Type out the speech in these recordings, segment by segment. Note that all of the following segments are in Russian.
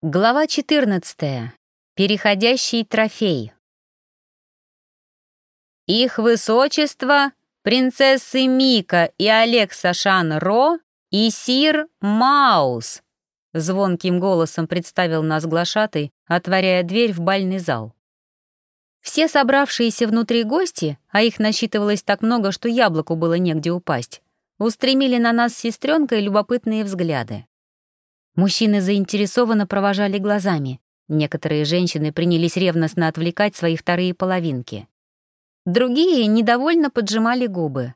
Глава 14. Переходящий трофей. Их высочество, принцессы Мика и Алекса Шан-Ро и Сир Маус, звонким голосом представил нас глашатый, отворяя дверь в бальный зал. Все собравшиеся внутри гости, а их насчитывалось так много, что яблоку было негде упасть, устремили на нас с сестренкой любопытные взгляды. Мужчины заинтересованно провожали глазами. Некоторые женщины принялись ревностно отвлекать свои вторые половинки. Другие недовольно поджимали губы.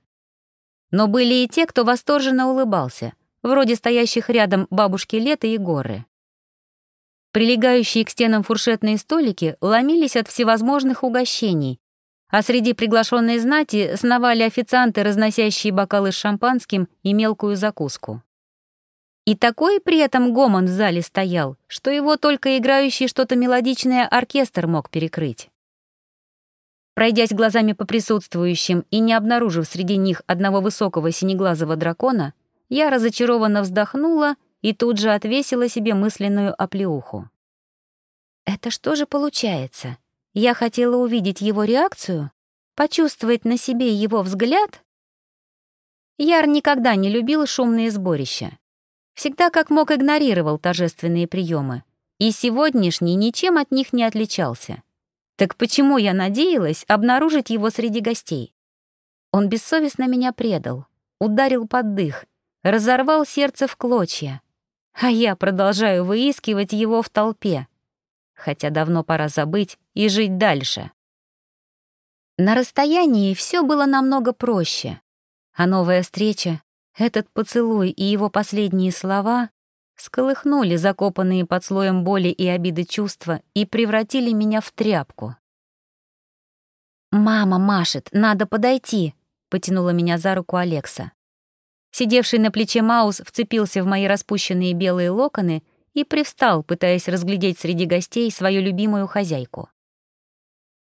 Но были и те, кто восторженно улыбался, вроде стоящих рядом бабушки Лето и Горы. Прилегающие к стенам фуршетные столики ломились от всевозможных угощений, а среди приглашенной знати сновали официанты, разносящие бокалы с шампанским и мелкую закуску. И такой при этом гомон в зале стоял, что его только играющий что-то мелодичное оркестр мог перекрыть. Пройдясь глазами по присутствующим и не обнаружив среди них одного высокого синеглазого дракона, я разочарованно вздохнула и тут же отвесила себе мысленную оплеуху. «Это что же получается? Я хотела увидеть его реакцию? Почувствовать на себе его взгляд?» Яр никогда не любил шумные сборища. Всегда как мог игнорировал торжественные приемы, и сегодняшний ничем от них не отличался. Так почему я надеялась обнаружить его среди гостей? Он бессовестно меня предал, ударил под дых, разорвал сердце в клочья. А я продолжаю выискивать его в толпе. Хотя давно пора забыть и жить дальше. На расстоянии все было намного проще, а новая встреча этот поцелуй и его последние слова сколыхнули закопанные под слоем боли и обиды чувства и превратили меня в тряпку. «Мама машет, надо подойти», — потянула меня за руку Алекса. Сидевший на плече Маус вцепился в мои распущенные белые локоны и привстал, пытаясь разглядеть среди гостей свою любимую хозяйку.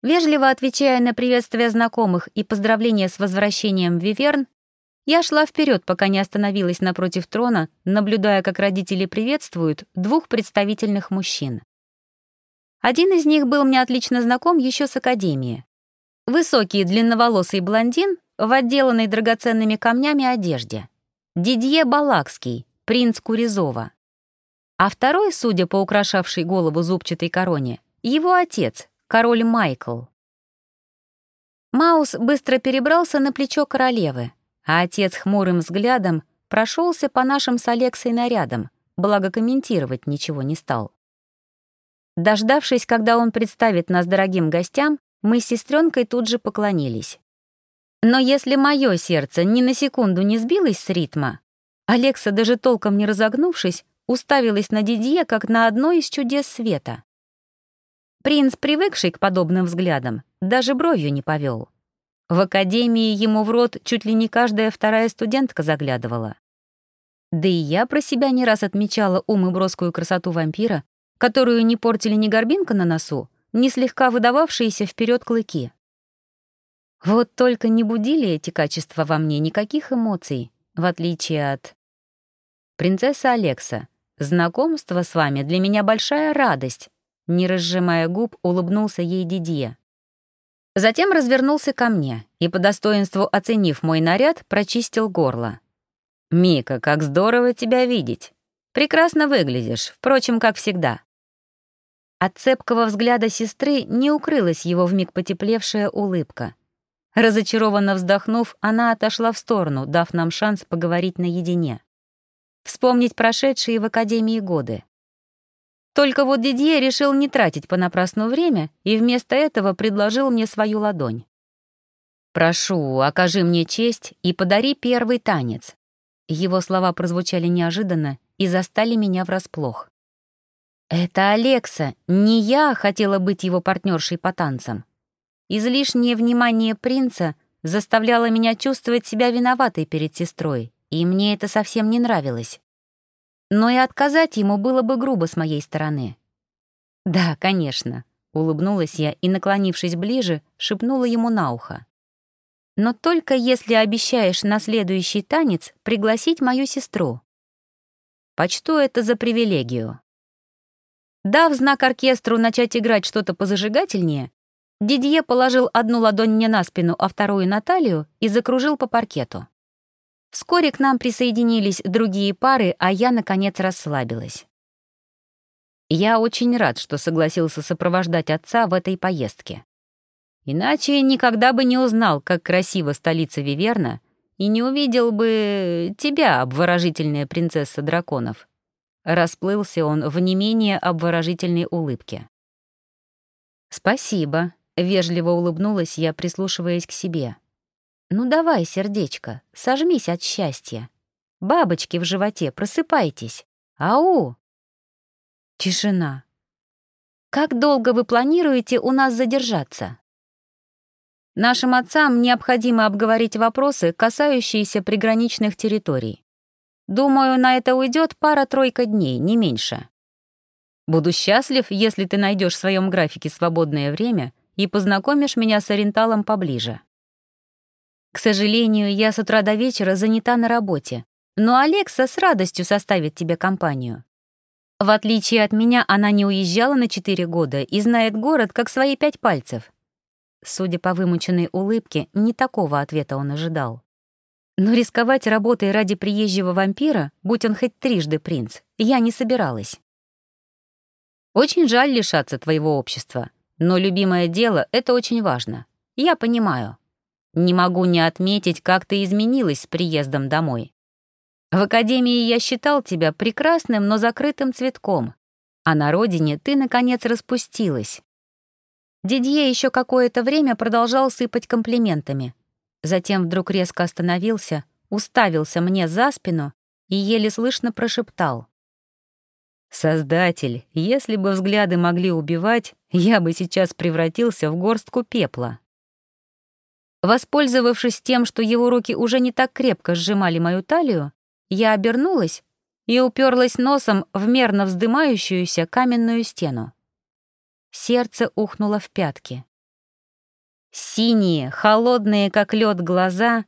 Вежливо отвечая на приветствия знакомых и поздравления с возвращением в Виверн, я шла вперед, пока не остановилась напротив трона, наблюдая, как родители приветствуют двух представительных мужчин. Один из них был мне отлично знаком еще с академии. Высокий длинноволосый блондин в отделанной драгоценными камнями одежде. Дидье Балакский, принц Куризова. А второй, судя по украшавшей голову зубчатой короне, его отец, король Майкл. Маус быстро перебрался на плечо королевы, а отец хмурым взглядом прошелся по нашим с Алексой нарядам, благо комментировать ничего не стал. Дождавшись, когда он представит нас дорогим гостям, мы с сестренкой тут же поклонились. Но если мое сердце ни на секунду не сбилось с ритма, Алекса, даже толком не разогнувшись, уставилась на Дидье, как на одно из чудес света. Принц, привыкший к подобным взглядам, даже бровью не повел. В академии ему в рот чуть ли не каждая вторая студентка заглядывала. Да и я про себя не раз отмечала ум и броскую красоту вампира, которую не портили ни горбинка на носу, ни слегка выдававшиеся вперед клыки. Вот только не будили эти качества во мне никаких эмоций, в отличие от... «Принцесса Алекса, знакомство с вами для меня большая радость», не разжимая губ, улыбнулся ей Дидье. Затем развернулся ко мне и, по достоинству оценив мой наряд, прочистил горло. «Мика, как здорово тебя видеть! Прекрасно выглядишь, впрочем, как всегда». От цепкого взгляда сестры не укрылась его вмиг потеплевшая улыбка. Разочарованно вздохнув, она отошла в сторону, дав нам шанс поговорить наедине. Вспомнить прошедшие в Академии годы. Только вот Дидье решил не тратить понапрасну время и вместо этого предложил мне свою ладонь. «Прошу, окажи мне честь и подари первый танец». Его слова прозвучали неожиданно и застали меня врасплох. Это Алекса, не я хотела быть его партнершей по танцам. Излишнее внимание принца заставляло меня чувствовать себя виноватой перед сестрой, и мне это совсем не нравилось. Но и отказать ему было бы грубо с моей стороны. «Да, конечно», — улыбнулась я и, наклонившись ближе, шепнула ему на ухо. «Но только если обещаешь на следующий танец пригласить мою сестру». «Почту это за привилегию». Дав знак оркестру начать играть что-то позажигательнее, Дидье положил одну ладонь мне на спину, а вторую на талию и закружил по паркету. Вскоре к нам присоединились другие пары, а я, наконец, расслабилась. Я очень рад, что согласился сопровождать отца в этой поездке. Иначе никогда бы не узнал, как красиво столица Виверна, и не увидел бы тебя, обворожительная принцесса драконов. Расплылся он в не менее обворожительной улыбке. «Спасибо», — вежливо улыбнулась я, прислушиваясь к себе. «Ну давай, сердечко, сожмись от счастья. Бабочки в животе, просыпайтесь. Ау!» Тишина. «Как долго вы планируете у нас задержаться?» Нашим отцам необходимо обговорить вопросы, касающиеся приграничных территорий. Думаю, на это уйдет пара-тройка дней, не меньше. Буду счастлив, если ты найдешь в своем графике свободное время и познакомишь меня с ориенталом поближе. К сожалению, я с утра до вечера занята на работе, но Алекса с радостью составит тебе компанию. В отличие от меня, она не уезжала на четыре года и знает город как свои пять пальцев. Судя по вымученной улыбке, не такого ответа он ожидал. Но рисковать работой ради приезжего вампира, будь он хоть трижды принц, я не собиралась. Очень жаль лишаться твоего общества, но любимое дело — это очень важно. Я понимаю. Не могу не отметить, как ты изменилась с приездом домой. В академии я считал тебя прекрасным, но закрытым цветком, а на родине ты, наконец, распустилась. Дидье еще какое-то время продолжал сыпать комплиментами, Затем вдруг резко остановился, уставился мне за спину и еле слышно прошептал. «Создатель, если бы взгляды могли убивать, я бы сейчас превратился в горстку пепла». Воспользовавшись тем, что его руки уже не так крепко сжимали мою талию, я обернулась и уперлась носом в мерно вздымающуюся каменную стену. Сердце ухнуло в пятки. Синие, холодные, как лед, глаза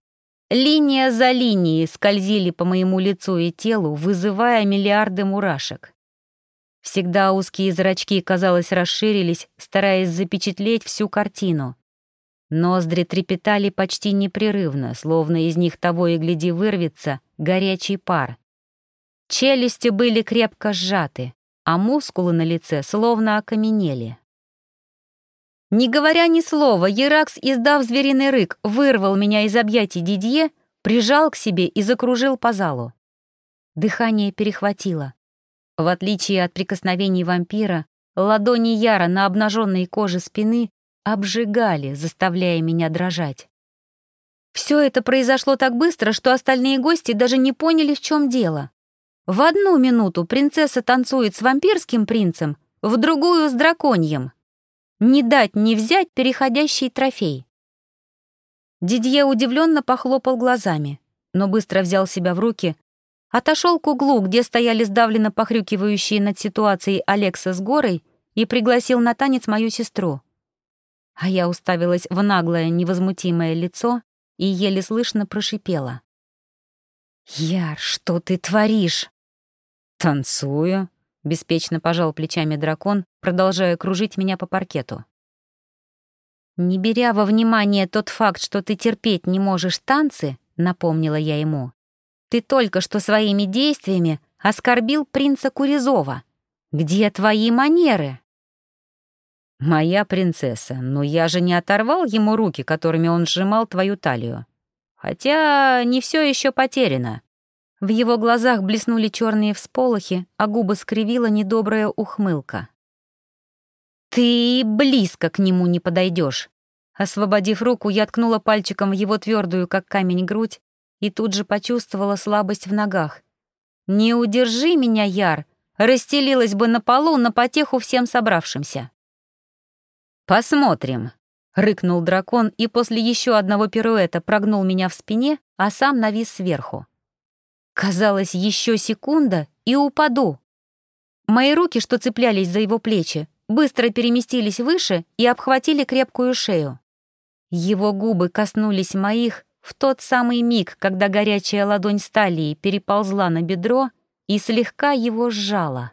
линия за линией скользили по моему лицу и телу, вызывая миллиарды мурашек. Всегда узкие зрачки, казалось, расширились, стараясь запечатлеть всю картину. Ноздри трепетали почти непрерывно, словно из них того и гляди вырвется горячий пар. Челюсти были крепко сжаты, а мускулы на лице словно окаменели. Не говоря ни слова, Еракс, издав звериный рык, вырвал меня из объятий Дидье, прижал к себе и закружил по залу. Дыхание перехватило. В отличие от прикосновений вампира, ладони Яра на обнаженной коже спины обжигали, заставляя меня дрожать. Все это произошло так быстро, что остальные гости даже не поняли, в чем дело. В одну минуту принцесса танцует с вампирским принцем, в другую — с драконьем. Не дать не взять переходящий трофей. Дидье удивленно похлопал глазами, но быстро взял себя в руки, отошел к углу, где стояли сдавленно похрюкивающие над ситуацией Алекса с Горой, и пригласил на танец мою сестру. А я уставилась в наглое, невозмутимое лицо и еле слышно прошипела. «Яр, что ты творишь?» «Танцую», — беспечно пожал плечами дракон, продолжая кружить меня по паркету. «Не беря во внимание тот факт, что ты терпеть не можешь танцы», — напомнила я ему, «ты только что своими действиями оскорбил принца Куризова. Где твои манеры?» «Моя принцесса, но я же не оторвал ему руки, которыми он сжимал твою талию. Хотя не все еще потеряно. В его глазах блеснули черные всполохи, а губы скривила недобрая ухмылка. «Ты близко к нему не подойдешь. Освободив руку, я ткнула пальчиком в его твердую, как камень, грудь и тут же почувствовала слабость в ногах. «Не удержи меня, Яр!» расстелилась бы на полу на потеху всем собравшимся. «Посмотрим», — рыкнул дракон и после еще одного пируэта прогнул меня в спине, а сам навис сверху. Казалось, еще секунда и упаду. Мои руки, что цеплялись за его плечи, быстро переместились выше и обхватили крепкую шею. Его губы коснулись моих в тот самый миг, когда горячая ладонь сталии переползла на бедро и слегка его сжала.